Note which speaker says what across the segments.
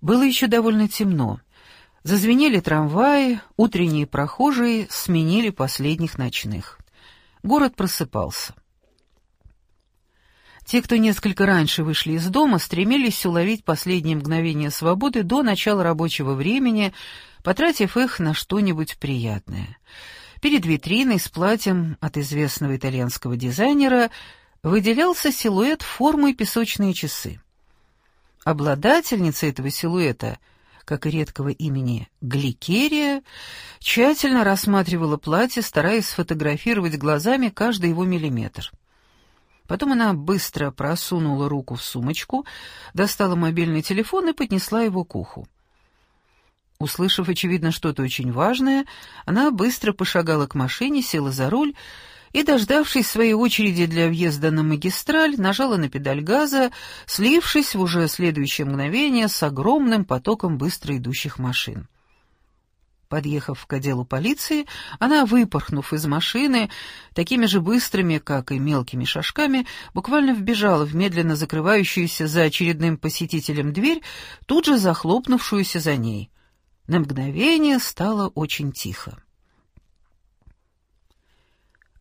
Speaker 1: Было еще довольно темно. Зазвенели трамваи, утренние прохожие сменили последних ночных. Город просыпался. Те, кто несколько раньше вышли из дома, стремились уловить последние мгновения свободы до начала рабочего времени, потратив их на что-нибудь приятное. Перед витриной с платьем от известного итальянского дизайнера выделялся силуэт формы песочные часы. Обладательница этого силуэта, как и редкого имени Гликерия, тщательно рассматривала платье, стараясь сфотографировать глазами каждый его миллиметр. Потом она быстро просунула руку в сумочку, достала мобильный телефон и поднесла его к уху. Услышав, очевидно, что-то очень важное, она быстро пошагала к машине, села за руль и, дождавшись своей очереди для въезда на магистраль, нажала на педаль газа, слившись в уже следующее мгновение с огромным потоком быстро идущих машин. Подъехав к отделу полиции, она, выпорхнув из машины, такими же быстрыми, как и мелкими шажками, буквально вбежала в медленно закрывающуюся за очередным посетителем дверь, тут же захлопнувшуюся за ней. На мгновение стало очень тихо.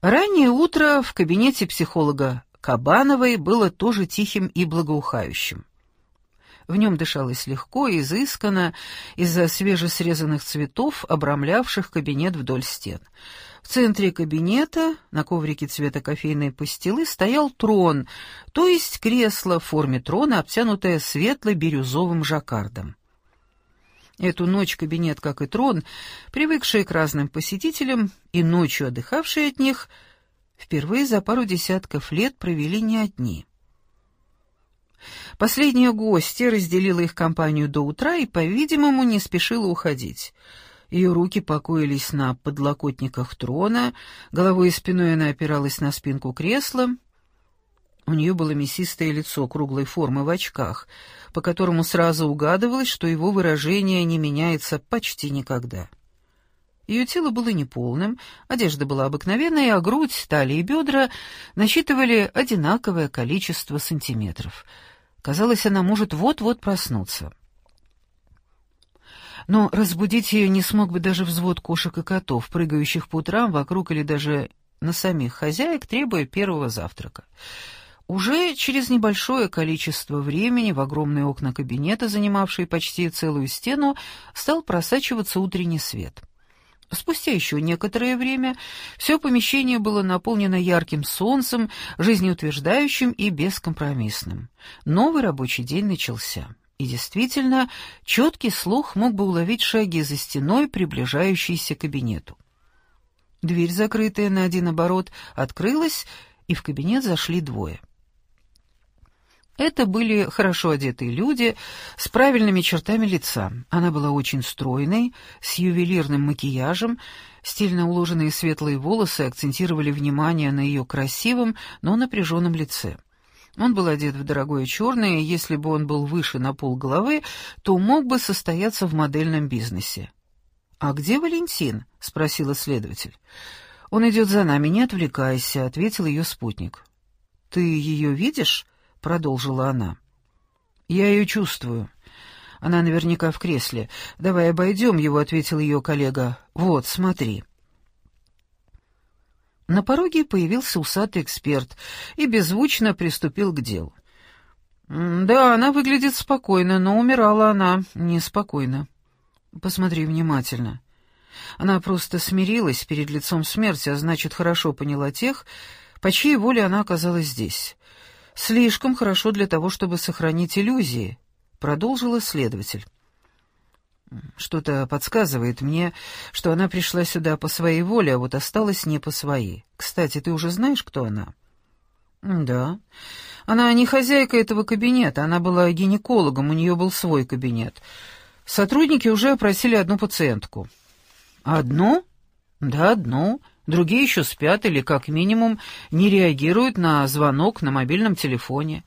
Speaker 1: Раннее утро в кабинете психолога Кабановой было тоже тихим и благоухающим. В нем дышалось легко и изысканно из-за свежесрезанных цветов, обрамлявших кабинет вдоль стен. В центре кабинета, на коврике цвета кофейной пастилы, стоял трон, то есть кресло в форме трона, обтянутое светло-бирюзовым жаккардом. Эту ночь кабинет, как и трон, привыкшие к разным посетителям и ночью отдыхавшие от них, впервые за пару десятков лет провели не одни. Последняя гостья разделила их компанию до утра и, по-видимому, не спешила уходить. Ее руки покоились на подлокотниках трона, головой и спиной она опиралась на спинку кресла. У нее было мясистое лицо круглой формы в очках, по которому сразу угадывалось, что его выражение не меняется почти никогда. Ее тело было неполным, одежда была обыкновенная, а грудь, талия и бедра насчитывали одинаковое количество сантиметров — Казалось, она может вот-вот проснуться. Но разбудить ее не смог бы даже взвод кошек и котов, прыгающих по утрам вокруг или даже на самих хозяек, требуя первого завтрака. Уже через небольшое количество времени в огромные окна кабинета, занимавшие почти целую стену, стал просачиваться утренний свет. Спустя еще некоторое время все помещение было наполнено ярким солнцем, жизнеутверждающим и бескомпромиссным. Новый рабочий день начался. И действительно, четкий слух мог бы уловить шаги за стеной, приближающиеся к кабинету. Дверь, закрытая на один оборот, открылась, и в кабинет зашли двое. Это были хорошо одетые люди с правильными чертами лица. Она была очень стройной, с ювелирным макияжем, стильно уложенные светлые волосы акцентировали внимание на ее красивом, но напряженном лице. Он был одет в дорогое черное, и если бы он был выше на пол головы, то мог бы состояться в модельном бизнесе. «А где Валентин?» — спросила следователь. «Он идет за нами, не отвлекайся», — ответил ее спутник. «Ты ее видишь?» — продолжила она. «Я ее чувствую. Она наверняка в кресле. Давай обойдем его», — ответил ее коллега. «Вот, смотри». На пороге появился усатый эксперт и беззвучно приступил к делу. «Да, она выглядит спокойно, но умирала она неспокойно. Посмотри внимательно. Она просто смирилась перед лицом смерти, а значит, хорошо поняла тех, по чьей воле она оказалась здесь. Слишком хорошо для того, чтобы сохранить иллюзии, продолжила следователь. Что-то подсказывает мне, что она пришла сюда по своей воле, а вот осталась не по своей. Кстати, ты уже знаешь, кто она? Да. Она не хозяйка этого кабинета, она была гинекологом, у нее был свой кабинет. Сотрудники уже опросили одну пациентку. Одну? Да, одну. Другие еще спят или, как минимум, не реагируют на звонок на мобильном телефоне.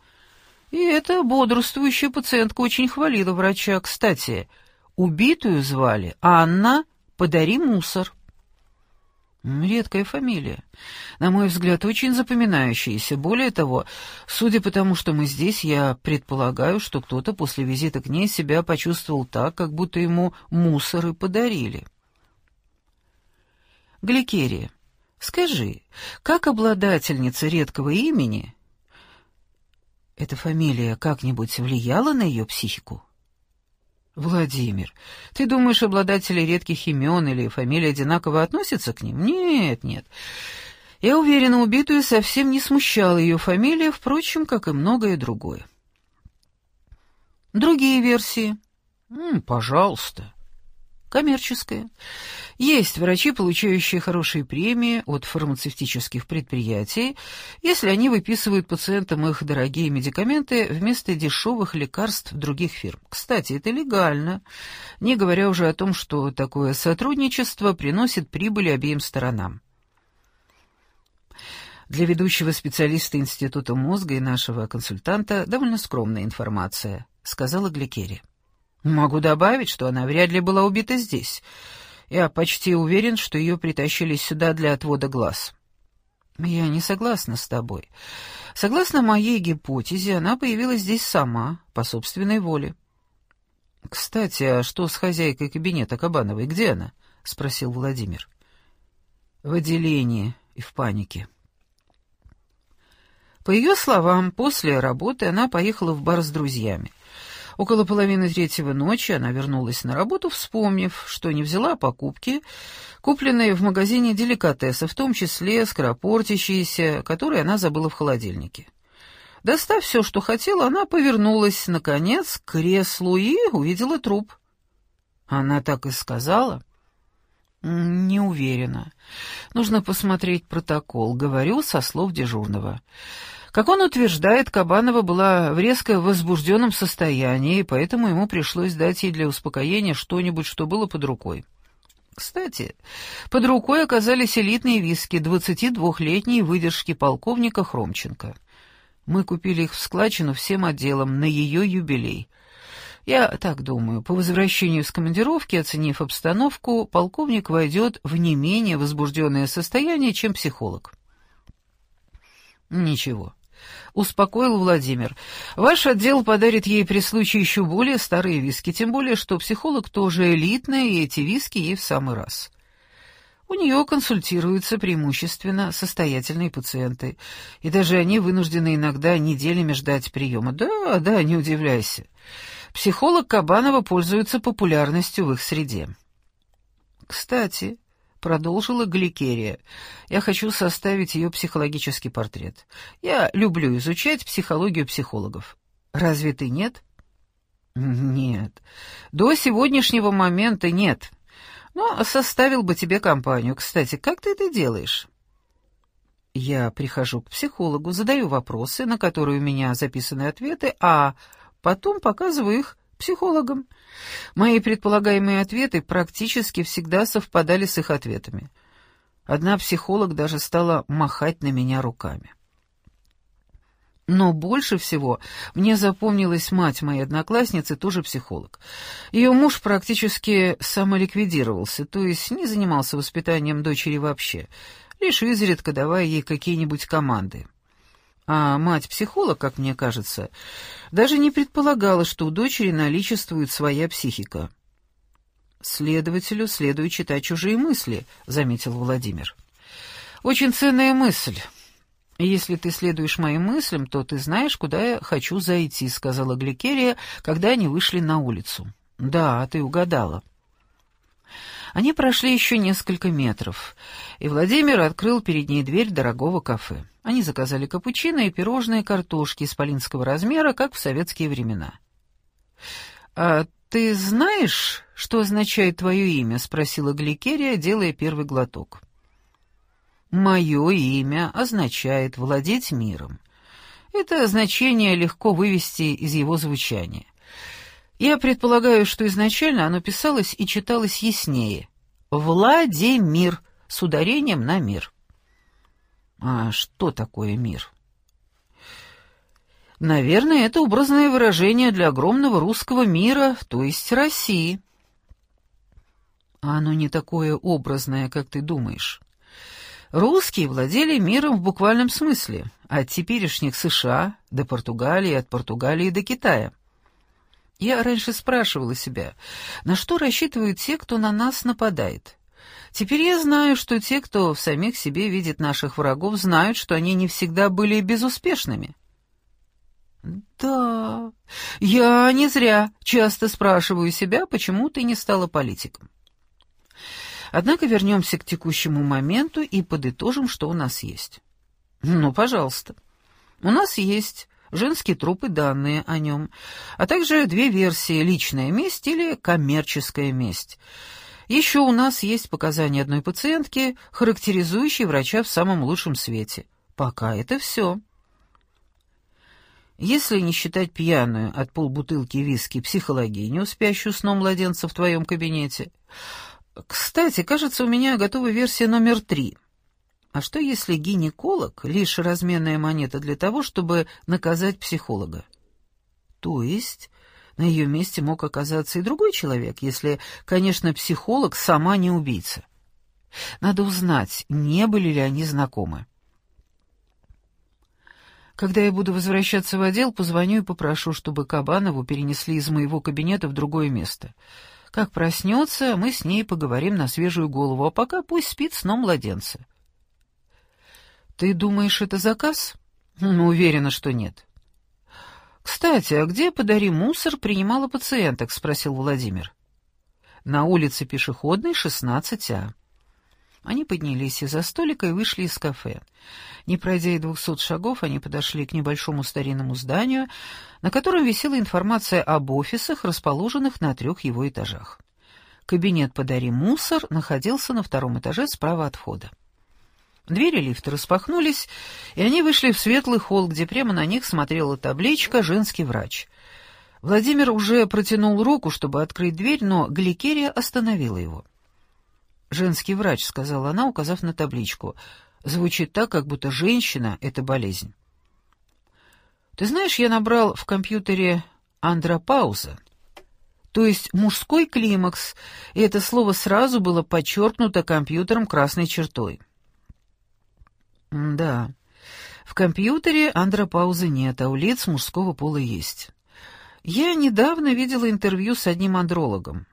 Speaker 1: И эта бодрствующая пациентка очень хвалила врача. Кстати, убитую звали Анна «Подари мусор». Редкая фамилия. На мой взгляд, очень запоминающаяся. Более того, судя по тому, что мы здесь, я предполагаю, что кто-то после визита к ней себя почувствовал так, как будто ему мусоры подарили. Гликерия, скажи, как обладательница редкого имени эта фамилия как-нибудь влияла на ее психику? «Владимир, ты думаешь, обладатели редких имен или фамилии одинаково относятся к ним? Нет, нет. Я уверена, убитую совсем не смущала ее фамилия, впрочем, как и многое другое. Другие версии? М, пожалуйста коммерческая. Есть врачи, получающие хорошие премии от фармацевтических предприятий, если они выписывают пациентам их дорогие медикаменты вместо дешевых лекарств других фирм. Кстати, это легально, не говоря уже о том, что такое сотрудничество приносит прибыль обеим сторонам. Для ведущего специалиста Института мозга и нашего консультанта довольно скромная информация, сказала Гликери. Могу добавить, что она вряд ли была убита здесь. Я почти уверен, что ее притащили сюда для отвода глаз. Я не согласна с тобой. Согласно моей гипотезе, она появилась здесь сама, по собственной воле. Кстати, а что с хозяйкой кабинета Кабановой? Где она? спросил Владимир. В отделении и в панике. По ее словам, после работы она поехала в бар с друзьями. Около половины третьего ночи она вернулась на работу, вспомнив, что не взяла покупки, купленные в магазине деликатесы, в том числе скоропортящиеся, которые она забыла в холодильнике. Достав все, что хотела, она повернулась, наконец, к креслу и увидела труп. Она так и сказала. «Не уверена. Нужно посмотреть протокол. Говорю со слов дежурного. Как он утверждает, Кабанова была в резко возбужденном состоянии, поэтому ему пришлось дать ей для успокоения что-нибудь, что было под рукой. Кстати, под рукой оказались элитные виски 22-летней выдержки полковника Хромченко. Мы купили их в складчину всем отделом на ее юбилей. Я так думаю, по возвращению с командировки, оценив обстановку, полковник войдет в не менее возбужденное состояние, чем психолог. Ничего. — успокоил Владимир. «Ваш отдел подарит ей при случае еще более старые виски, тем более, что психолог тоже элитный, и эти виски ей в самый раз». У нее консультируются преимущественно состоятельные пациенты, и даже они вынуждены иногда неделями ждать приема. Да, да, не удивляйся. Психолог Кабанова пользуется популярностью в их среде. Кстати, продолжила Гликерия. «Я хочу составить ее психологический портрет. Я люблю изучать психологию психологов. Разве ты нет?» «Нет. До сегодняшнего момента нет. Но составил бы тебе компанию. Кстати, как ты это делаешь?» «Я прихожу к психологу, задаю вопросы, на которые у меня записаны ответы, а потом показываю их психологом. Мои предполагаемые ответы практически всегда совпадали с их ответами. Одна психолог даже стала махать на меня руками. Но больше всего мне запомнилась мать моей одноклассницы, тоже психолог. Ее муж практически самоликвидировался, то есть не занимался воспитанием дочери вообще, лишь изредка давая ей какие-нибудь команды. А мать-психолог, как мне кажется, даже не предполагала, что у дочери наличествует своя психика. «Следователю следует читать чужие мысли», — заметил Владимир. «Очень ценная мысль. Если ты следуешь моим мыслям, то ты знаешь, куда я хочу зайти», — сказала Гликерия, когда они вышли на улицу. «Да, ты угадала». Они прошли еще несколько метров, и Владимир открыл перед ней дверь дорогого кафе. Они заказали капучино и пирожные картошки исполинского размера, как в советские времена. «А ты знаешь, что означает твое имя?» — спросила Гликерия, делая первый глоток. «Мое имя означает «владеть миром». Это значение легко вывести из его звучания. Я предполагаю, что изначально оно писалось и читалось яснее. «Владимир» с ударением на «мир». А что такое мир? Наверное, это образное выражение для огромного русского мира, то есть России. А оно не такое образное, как ты думаешь. Русские владели миром в буквальном смысле, от теперешних США до Португалии, от Португалии до Китая. Я раньше спрашивала себя, на что рассчитывают те, кто на нас нападает. Теперь я знаю, что те, кто в самих себе видит наших врагов, знают, что они не всегда были безуспешными. Да, я не зря часто спрашиваю себя, почему ты не стала политиком. Однако вернемся к текущему моменту и подытожим, что у нас есть. Ну, пожалуйста. У нас есть женские трупы, данные о нем, а также две версии «личная месть» или «коммерческая месть». Еще у нас есть показания одной пациентки, характеризующей врача в самом лучшем свете. Пока это все. Если не считать пьяную от полбутылки виски психологиню, спящую сном младенца в твоем кабинете. Кстати, кажется, у меня готова версия номер три. А что, если гинеколог — лишь разменная монета для того, чтобы наказать психолога? То есть на ее месте мог оказаться и другой человек, если, конечно, психолог сама не убийца. Надо узнать, не были ли они знакомы. Когда я буду возвращаться в отдел, позвоню и попрошу, чтобы Кабанову перенесли из моего кабинета в другое место. Как проснется, мы с ней поговорим на свежую голову, а пока пусть спит сном младенца. Ты думаешь, это заказ? Ну, уверена, что нет. Кстати, а где «Подари мусор» принимала пациенток? спросил Владимир. На улице Пешеходной, 16А. Они поднялись из-за столика и вышли из кафе. Не пройдя и двухсот шагов, они подошли к небольшому старинному зданию, на котором висела информация об офисах, расположенных на трех его этажах. Кабинет «Подари мусор» находился на втором этаже справа от входа. Двери лифта распахнулись, и они вышли в светлый холл, где прямо на них смотрела табличка «Женский врач». Владимир уже протянул руку, чтобы открыть дверь, но Гликерия остановила его. «Женский врач», — сказала она, указав на табличку. «Звучит так, как будто женщина — это болезнь». «Ты знаешь, я набрал в компьютере андропауза, то есть мужской климакс, и это слово сразу было подчеркнуто компьютером красной чертой». «Да, в компьютере андропаузы нет, а у лиц мужского пола есть». Я недавно видела интервью с одним андрологом.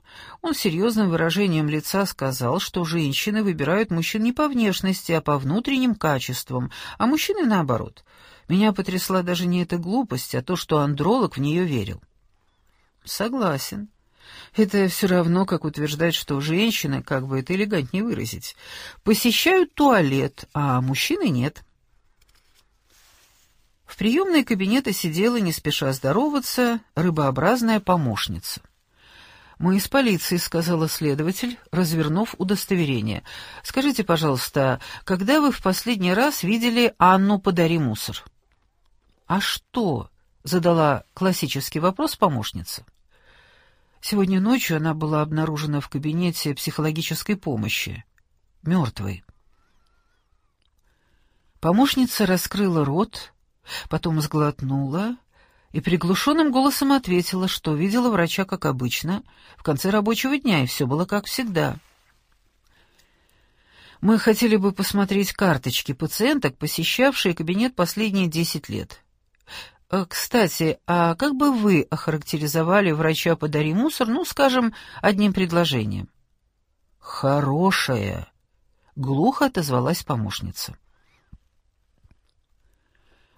Speaker 1: Он серьезным выражением лица сказал, что женщины выбирают мужчин не по внешности, а по внутренним качествам, а мужчины наоборот. Меня потрясла даже не эта глупость, а то, что андролог в нее верил. Согласен. Это все равно, как утверждать, что женщины, как бы это элегантнее выразить, посещают туалет, а мужчины нет. В приемной кабинета сидела, не спеша здороваться, рыбообразная помощница. «Мы из полиции», — сказала следователь, развернув удостоверение. «Скажите, пожалуйста, когда вы в последний раз видели Анну «Подари мусор»?» «А что?» — задала классический вопрос помощница. Сегодня ночью она была обнаружена в кабинете психологической помощи. Мертвой. Помощница раскрыла рот, потом сглотнула и приглушенным голосом ответила, что видела врача, как обычно, в конце рабочего дня, и все было как всегда. Мы хотели бы посмотреть карточки пациенток, посещавшие кабинет последние десять лет. Э, кстати, а как бы вы охарактеризовали врача «Подари мусор», ну, скажем, одним предложением? «Хорошая», — глухо отозвалась помощница.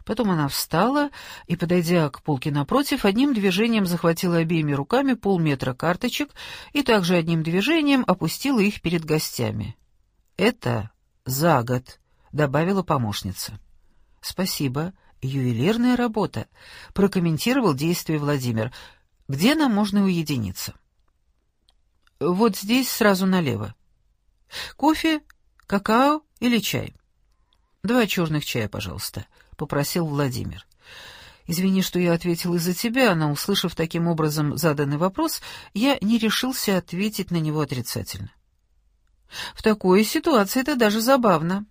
Speaker 1: Потом она встала и, подойдя к полке напротив, одним движением захватила обеими руками полметра карточек и также одним движением опустила их перед гостями. «Это за год», — добавила помощница. «Спасибо. Ювелирная работа», — прокомментировал действие Владимир. «Где нам можно уединиться?» «Вот здесь сразу налево. Кофе, какао или чай?» «Два черных чая, пожалуйста», — попросил Владимир. «Извини, что я ответил из-за тебя, но, услышав таким образом заданный вопрос, я не решился ответить на него отрицательно». «В такой ситуации это даже забавно».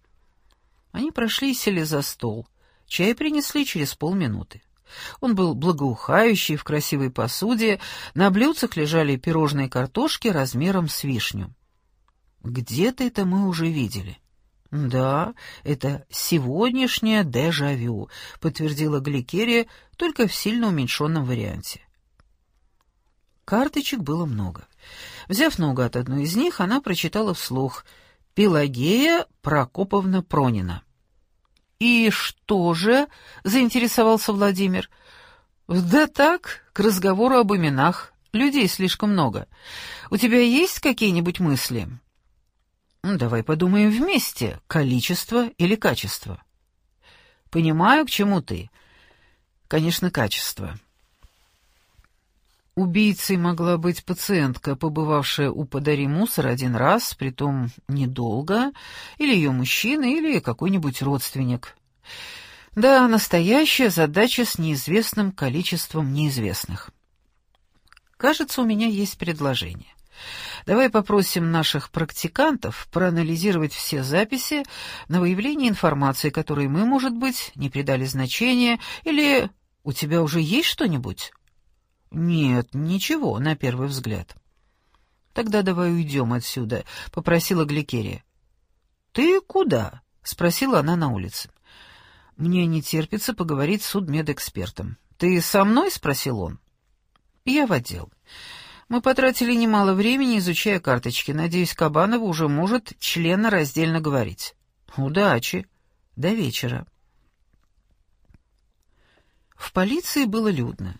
Speaker 1: Они прошли и сели за стол. Чай принесли через полминуты. Он был благоухающий, в красивой посуде, на блюдцах лежали пирожные картошки размером с вишню. Где-то это мы уже видели. «Да, это сегодняшнее дежавю», — подтвердила Гликерия, только в сильно уменьшенном варианте. Карточек было много. Взяв ногу от одной из них, она прочитала вслух «Пелагея Прокоповна Пронина». «И что же?» — заинтересовался Владимир. «Да так, к разговору об именах. Людей слишком много. У тебя есть какие-нибудь мысли?» Ну, давай подумаем вместе, количество или качество. Понимаю, к чему ты. Конечно, качество. Убийцей могла быть пациентка, побывавшая у «Подари мусор» один раз, притом недолго, или ее мужчина, или какой-нибудь родственник. Да, настоящая задача с неизвестным количеством неизвестных. Кажется, у меня есть предложение. Давай попросим наших практикантов проанализировать все записи на выявление информации, которой мы, может быть, не придали значения, или у тебя уже есть что-нибудь? Нет, ничего, на первый взгляд. Тогда давай уйдем отсюда, попросила Гликерия. Ты куда? спросила она на улице. Мне не терпится поговорить с судмедэкспертом. Ты со мной? спросил он. Я в отдел. Мы потратили немало времени, изучая карточки. Надеюсь, Кабанова уже может членно-раздельно говорить. Удачи. До вечера. В полиции было людно.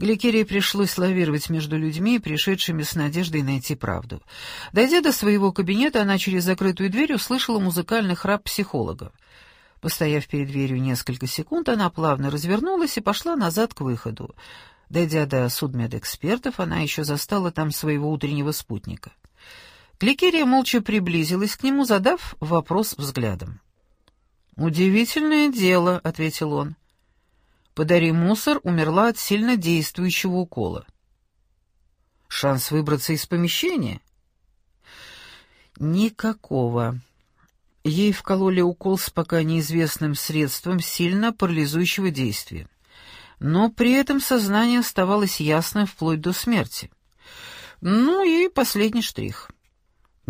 Speaker 1: Гликерии пришлось лавировать между людьми, пришедшими с надеждой найти правду. Дойдя до своего кабинета, она через закрытую дверь услышала музыкальный храп психолога. Постояв перед дверью несколько секунд, она плавно развернулась и пошла назад к выходу. Дойдя до судмедэкспертов, она еще застала там своего утреннего спутника. Гликерия молча приблизилась к нему, задав вопрос взглядом. «Удивительное дело», — ответил он. «Подари мусор» умерла от сильно действующего укола. «Шанс выбраться из помещения?» «Никакого», Ей вкололи укол с пока неизвестным средством сильно парализующего действия но при этом сознание оставалось ясным вплоть до смерти. Ну и последний штрих.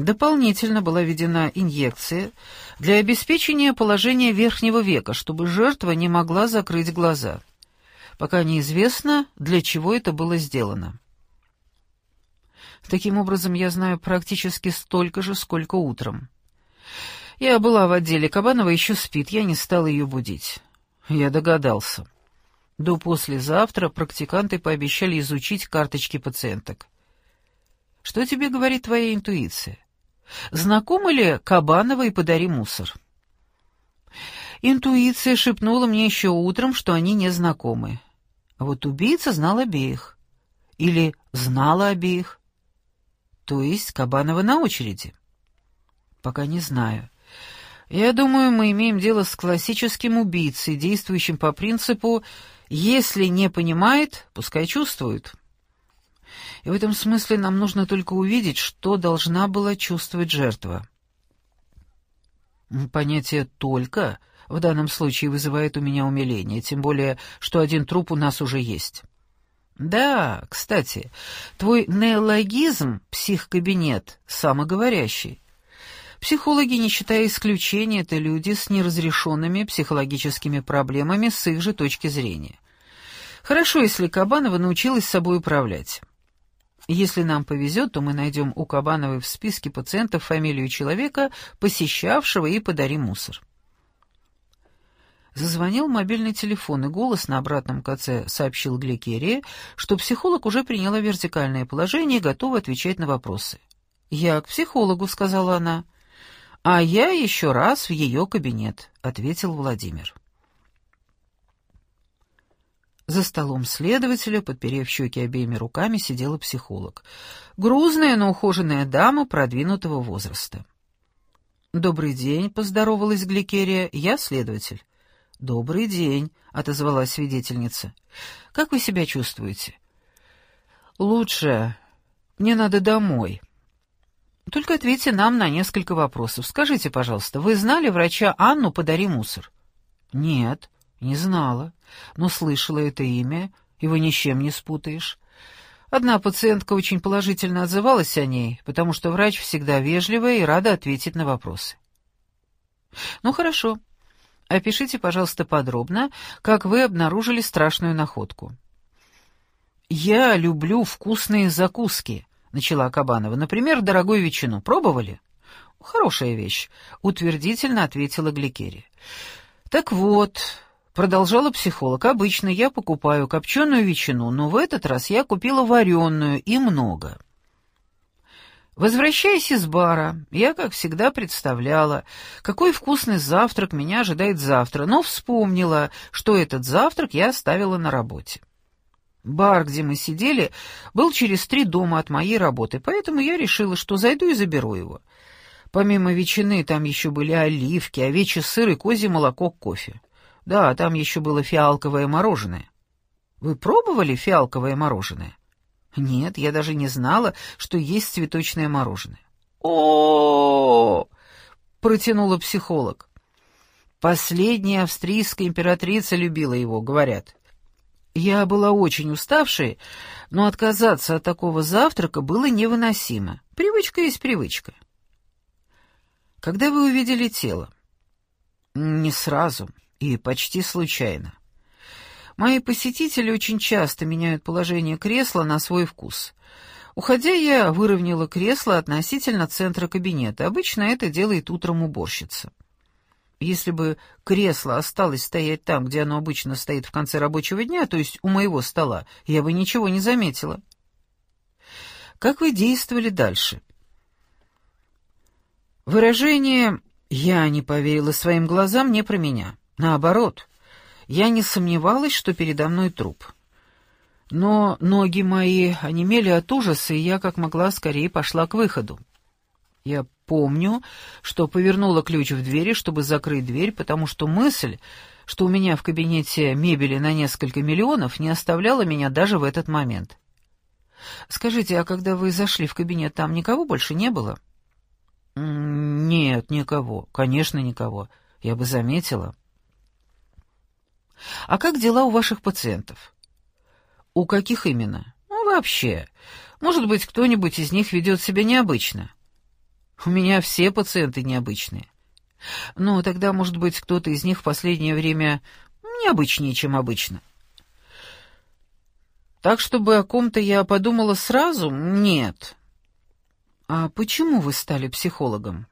Speaker 1: Дополнительно была введена инъекция для обеспечения положения верхнего века, чтобы жертва не могла закрыть глаза. Пока неизвестно, для чего это было сделано. Таким образом, я знаю практически столько же, сколько утром. Я была в отделе, Кабанова еще спит, я не стала ее будить. Я догадался. До послезавтра практиканты пообещали изучить карточки пациенток. Что тебе говорит твоя интуиция? Знакомы ли Кабанова и «Подари мусор»? Интуиция шепнула мне еще утром, что они не знакомы. А вот убийца знал обеих. Или знала обеих. То есть Кабанова на очереди. Пока не знаю. Я думаю, мы имеем дело с классическим убийцей, действующим по принципу если не понимает, пускай чувствует. И в этом смысле нам нужно только увидеть, что должна была чувствовать жертва. Понятие «только» в данном случае вызывает у меня умиление, тем более, что один труп у нас уже есть. Да, кстати, твой неологизм «психкабинет» самоговорящий. Психологи, не считая исключения, это люди с неразрешенными психологическими проблемами с их же точки зрения. Хорошо, если Кабанова научилась собой управлять. Если нам повезет, то мы найдем у Кабановой в списке пациентов фамилию человека, посещавшего и подари мусор. Зазвонил мобильный телефон, и голос на обратном конце сообщил Гликерии, что психолог уже приняла вертикальное положение и готова отвечать на вопросы. «Я к психологу», — сказала она. «А я еще раз в ее кабинет», — ответил Владимир. За столом следователя, подперев щеки обеими руками, сидела психолог. Грузная, но ухоженная дама продвинутого возраста. «Добрый день», — поздоровалась Гликерия, — «я следователь». «Добрый день», — отозвалась свидетельница. «Как вы себя чувствуете?» «Лучше. Мне надо домой». Только ответьте нам на несколько вопросов. Скажите, пожалуйста, вы знали врача Анну «Подари мусор»? Нет, не знала, но слышала это имя, его ни с чем не спутаешь. Одна пациентка очень положительно отзывалась о ней, потому что врач всегда вежливая и рада ответить на вопросы. Ну, хорошо. Опишите, пожалуйста, подробно, как вы обнаружили страшную находку. «Я люблю вкусные закуски», — начала Кабанова. «Например, дорогую ветчину. Пробовали?» «Хорошая вещь», — утвердительно ответила Гликерия. «Так вот», — продолжала психолог, — «обычно я покупаю копченую ветчину, но в этот раз я купила вареную и много». Возвращаясь из бара, я, как всегда, представляла, какой вкусный завтрак меня ожидает завтра, но вспомнила, что этот завтрак я оставила на работе. Бар, где мы сидели, был через три дома от моей работы, поэтому я решила, что зайду и заберу его. Помимо ветчины там еще были оливки, овечий сыр и козье молоко, кофе. Да, там еще было фиалковое мороженое. Вы пробовали фиалковое мороженое? Нет, я даже не знала, что есть цветочное мороженое. О, -о, протянула психолог. Последняя австрийская императрица любила его, говорят. Я была очень уставшей, но отказаться от такого завтрака было невыносимо. Привычка есть привычка. Когда вы увидели тело? Не сразу и почти случайно. Мои посетители очень часто меняют положение кресла на свой вкус. Уходя, я выровняла кресло относительно центра кабинета. Обычно это делает утром уборщица. Если бы кресло осталось стоять там, где оно обычно стоит в конце рабочего дня, то есть у моего стола, я бы ничего не заметила. Как вы действовали дальше? Выражение «я не поверила своим глазам» не про меня. Наоборот, я не сомневалась, что передо мной труп. Но ноги мои онемели от ужаса, и я как могла скорее пошла к выходу. Я помню, что повернула ключ в двери, чтобы закрыть дверь, потому что мысль, что у меня в кабинете мебели на несколько миллионов, не оставляла меня даже в этот момент. Скажите, а когда вы зашли в кабинет, там никого больше не было? Нет, никого. Конечно, никого. Я бы заметила. А как дела у ваших пациентов? У каких именно? Ну, вообще. Может быть, кто-нибудь из них ведет себя необычно. У меня все пациенты необычные. Ну, тогда, может быть, кто-то из них в последнее время необычнее, чем обычно. Так, чтобы о ком-то я подумала сразу, нет. А почему вы стали психологом?